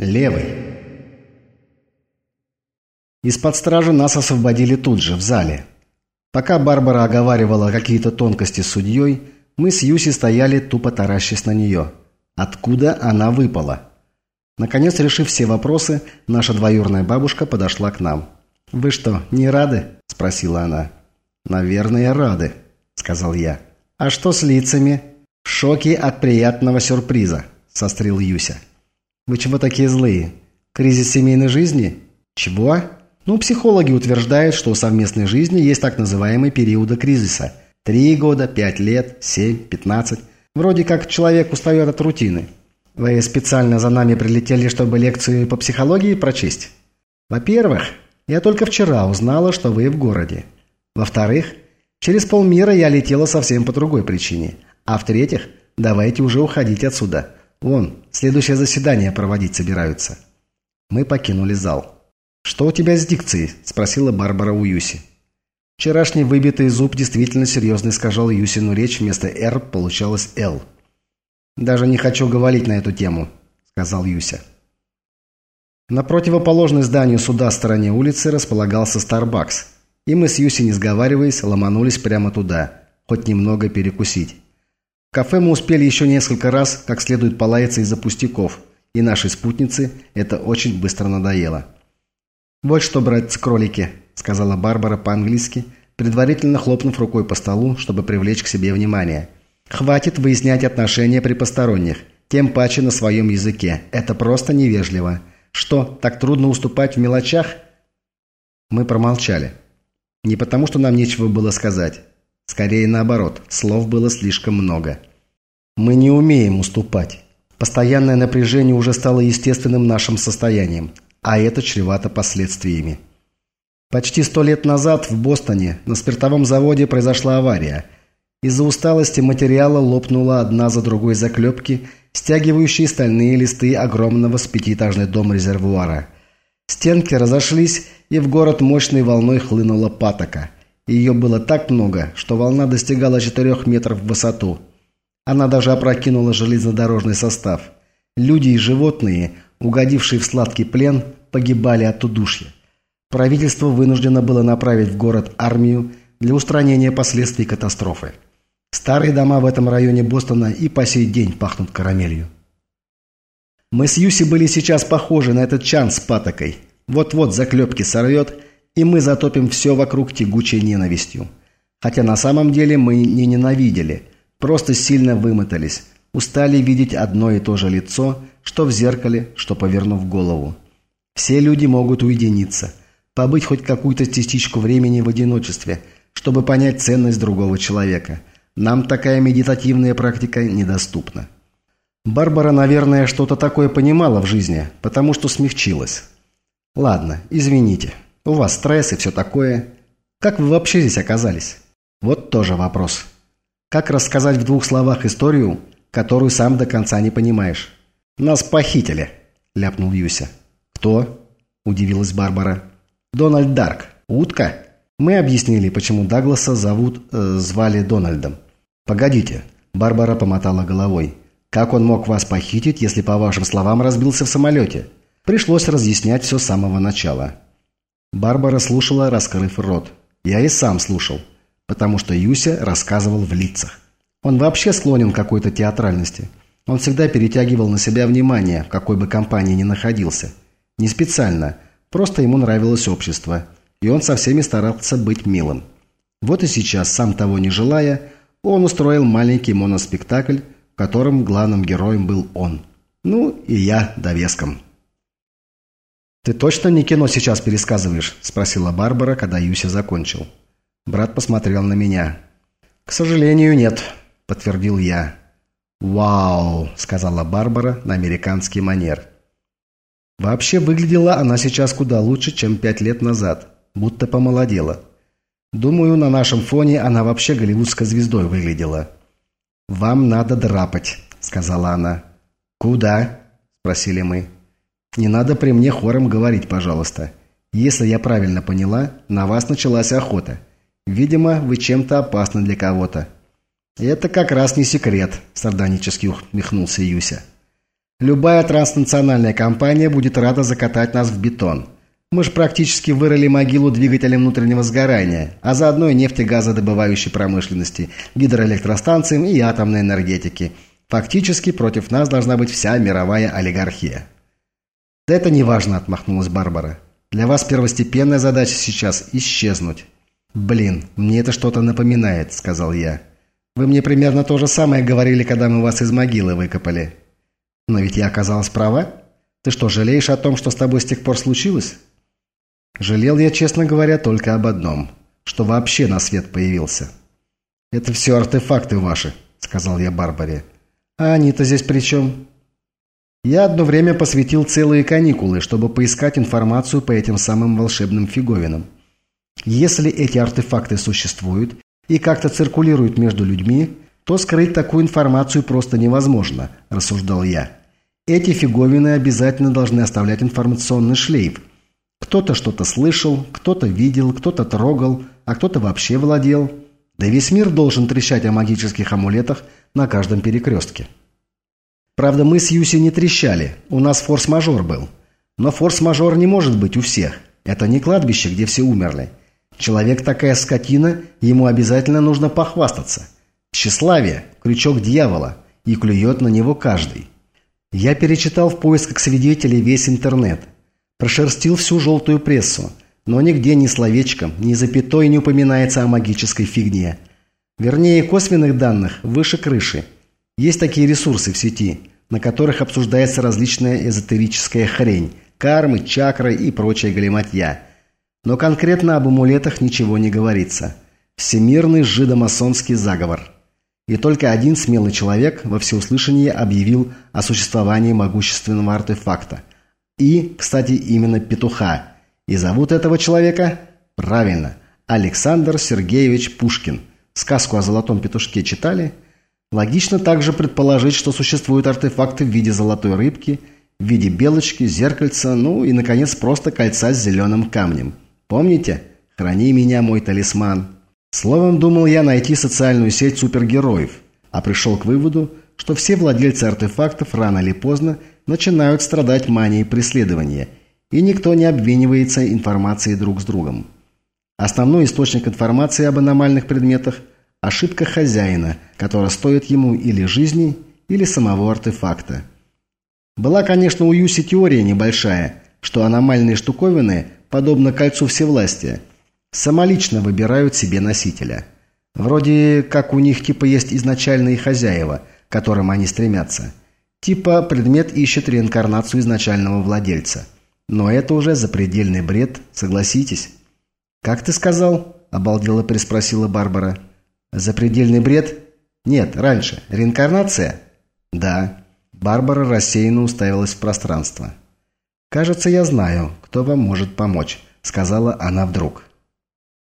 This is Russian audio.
Левый. Из-под стражи нас освободили тут же, в зале. Пока Барбара оговаривала какие-то тонкости с судьей, мы с Юси стояли, тупо таращась на нее. Откуда она выпала? Наконец, решив все вопросы, наша двоюрная бабушка подошла к нам. «Вы что, не рады?» – спросила она. «Наверное, рады», – сказал я. «А что с лицами?» «В шоке от приятного сюрприза», – сострил Юся. Вы чего такие злые? Кризис семейной жизни? Чего? Ну, психологи утверждают, что у совместной жизни есть так называемые периоды кризиса. Три года, пять лет, семь, пятнадцать. Вроде как человек устает от рутины. Вы специально за нами прилетели, чтобы лекцию по психологии прочесть? Во-первых, я только вчера узнала, что вы в городе. Во-вторых, через полмира я летела совсем по другой причине. А в-третьих, давайте уже уходить отсюда. Вон, следующее заседание проводить собираются. Мы покинули зал. «Что у тебя с дикцией?» – спросила Барбара у Юси. Вчерашний выбитый зуб действительно серьезно искажал Юсину речь, вместо «Р» получалось «Л». «Даже не хочу говорить на эту тему», – сказал Юся. На противоположной зданию суда стороне улицы располагался Старбакс, и мы с Юси, не сговариваясь, ломанулись прямо туда, хоть немного перекусить. В кафе мы успели еще несколько раз как следует полаяться из-за пустяков, и нашей спутнице это очень быстро надоело. «Вот что, братцы-кролики», — сказала Барбара по-английски, предварительно хлопнув рукой по столу, чтобы привлечь к себе внимание. «Хватит выяснять отношения при посторонних, тем паче на своем языке. Это просто невежливо. Что, так трудно уступать в мелочах?» Мы промолчали. Не потому, что нам нечего было сказать. Скорее наоборот, слов было слишком много. Мы не умеем уступать. Постоянное напряжение уже стало естественным нашим состоянием, а это чревато последствиями. Почти сто лет назад в Бостоне на спиртовом заводе произошла авария. Из-за усталости материала лопнула одна за другой заклепки, стягивающие стальные листы огромного с пятиэтажный дом резервуара. Стенки разошлись, и в город мощной волной хлынула патока – ее было так много, что волна достигала 4 метров в высоту. Она даже опрокинула железнодорожный состав. Люди и животные, угодившие в сладкий плен, погибали от удушья. Правительство вынуждено было направить в город армию для устранения последствий катастрофы. Старые дома в этом районе Бостона и по сей день пахнут карамелью. Мы с Юси были сейчас похожи на этот чан с патокой. Вот-вот заклепки сорвет – и мы затопим все вокруг тягучей ненавистью. Хотя на самом деле мы не ненавидели, просто сильно вымотались, устали видеть одно и то же лицо, что в зеркале, что повернув голову. Все люди могут уединиться, побыть хоть какую-то частичку времени в одиночестве, чтобы понять ценность другого человека. Нам такая медитативная практика недоступна. Барбара, наверное, что-то такое понимала в жизни, потому что смягчилась. Ладно, извините. У вас стресс и все такое. Как вы вообще здесь оказались? Вот тоже вопрос. Как рассказать в двух словах историю, которую сам до конца не понимаешь? Нас похитили, ляпнул Юся. Кто? Удивилась Барбара. Дональд Дарк. Утка? Мы объяснили, почему Дагласа зовут, э, звали Дональдом. Погодите, Барбара помотала головой. Как он мог вас похитить, если, по вашим словам, разбился в самолете? Пришлось разъяснять все с самого начала. Барбара слушала, раскрыв рот. Я и сам слушал, потому что Юся рассказывал в лицах. Он вообще склонен к какой-то театральности. Он всегда перетягивал на себя внимание, в какой бы компании ни находился. Не специально, просто ему нравилось общество, и он со всеми старался быть милым. Вот и сейчас, сам того не желая, он устроил маленький моноспектакль, в котором главным героем был он. Ну и я довеском. «Ты точно не кино сейчас пересказываешь?» – спросила Барбара, когда Юся закончил. Брат посмотрел на меня. «К сожалению, нет», – подтвердил я. «Вау!» – сказала Барбара на американский манер. Вообще выглядела она сейчас куда лучше, чем пять лет назад, будто помолодела. Думаю, на нашем фоне она вообще голливудской звездой выглядела. «Вам надо драпать», – сказала она. «Куда?» – спросили мы. Не надо при мне хором говорить, пожалуйста. Если я правильно поняла, на вас началась охота. Видимо, вы чем-то опасны для кого-то. Это как раз не секрет, сардонически ухмехнулся Юся. Любая транснациональная компания будет рада закатать нас в бетон. Мы же практически вырыли могилу двигателям внутреннего сгорания, а заодно и нефтегазодобывающей промышленности, гидроэлектростанциям и атомной энергетики. Фактически против нас должна быть вся мировая олигархия. «Да это не важно», – отмахнулась Барбара. «Для вас первостепенная задача сейчас – исчезнуть». «Блин, мне это что-то напоминает», – сказал я. «Вы мне примерно то же самое говорили, когда мы вас из могилы выкопали». Но ведь я оказалась права. Ты что, жалеешь о том, что с тобой с тех пор случилось? Жалел я, честно говоря, только об одном. Что вообще на свет появился. Это все артефакты ваши, сказал я Барбаре. А они-то здесь при чем? Я одно время посвятил целые каникулы, чтобы поискать информацию по этим самым волшебным фиговинам. Если эти артефакты существуют и как-то циркулируют между людьми, то скрыть такую информацию просто невозможно, рассуждал я. Эти фиговины обязательно должны оставлять информационный шлейф. Кто-то что-то слышал, кто-то видел, кто-то трогал, а кто-то вообще владел. Да весь мир должен трещать о магических амулетах на каждом перекрестке. Правда, мы с Юси не трещали, у нас форс-мажор был. Но форс-мажор не может быть у всех. Это не кладбище, где все умерли. Человек такая скотина, ему обязательно нужно похвастаться. Тщеславие – крючок дьявола, и клюет на него каждый. Я перечитал в поисках свидетелей весь интернет. Прошерстил всю желтую прессу. Но нигде ни словечком, ни запятой не упоминается о магической фигне. Вернее, косвенных данных выше крыши. Есть такие ресурсы в сети, на которых обсуждается различная эзотерическая хрень, кармы, чакры и прочая галиматья. Но конкретно об амулетах ничего не говорится. Всемирный жидомасонский заговор и только один смелый человек во всеуслышание объявил о существовании могущественного артефакта. И, кстати, именно петуха. И зовут этого человека? Правильно, Александр Сергеевич Пушкин. Сказку о золотом петушке читали? Логично также предположить, что существуют артефакты в виде золотой рыбки, в виде белочки, зеркальца, ну и, наконец, просто кольца с зеленым камнем. Помните? «Храни меня, мой талисман». Словом, думал я найти социальную сеть супергероев, а пришел к выводу, что все владельцы артефактов рано или поздно начинают страдать манией преследования, и никто не обвинивается информацией друг с другом. Основной источник информации об аномальных предметах – ошибка хозяина, которая стоит ему или жизни, или самого артефакта. Была, конечно, у Юси теория небольшая, что аномальные штуковины, подобно кольцу всевластия – самолично выбирают себе носителя. Вроде как у них типа есть изначальные хозяева, к которым они стремятся. Типа предмет ищет реинкарнацию изначального владельца. Но это уже запредельный бред, согласитесь. «Как ты сказал?» – обалдело переспросила Барбара. «Запредельный бред?» «Нет, раньше. Реинкарнация?» «Да». Барбара рассеянно уставилась в пространство. «Кажется, я знаю, кто вам может помочь», – сказала она вдруг.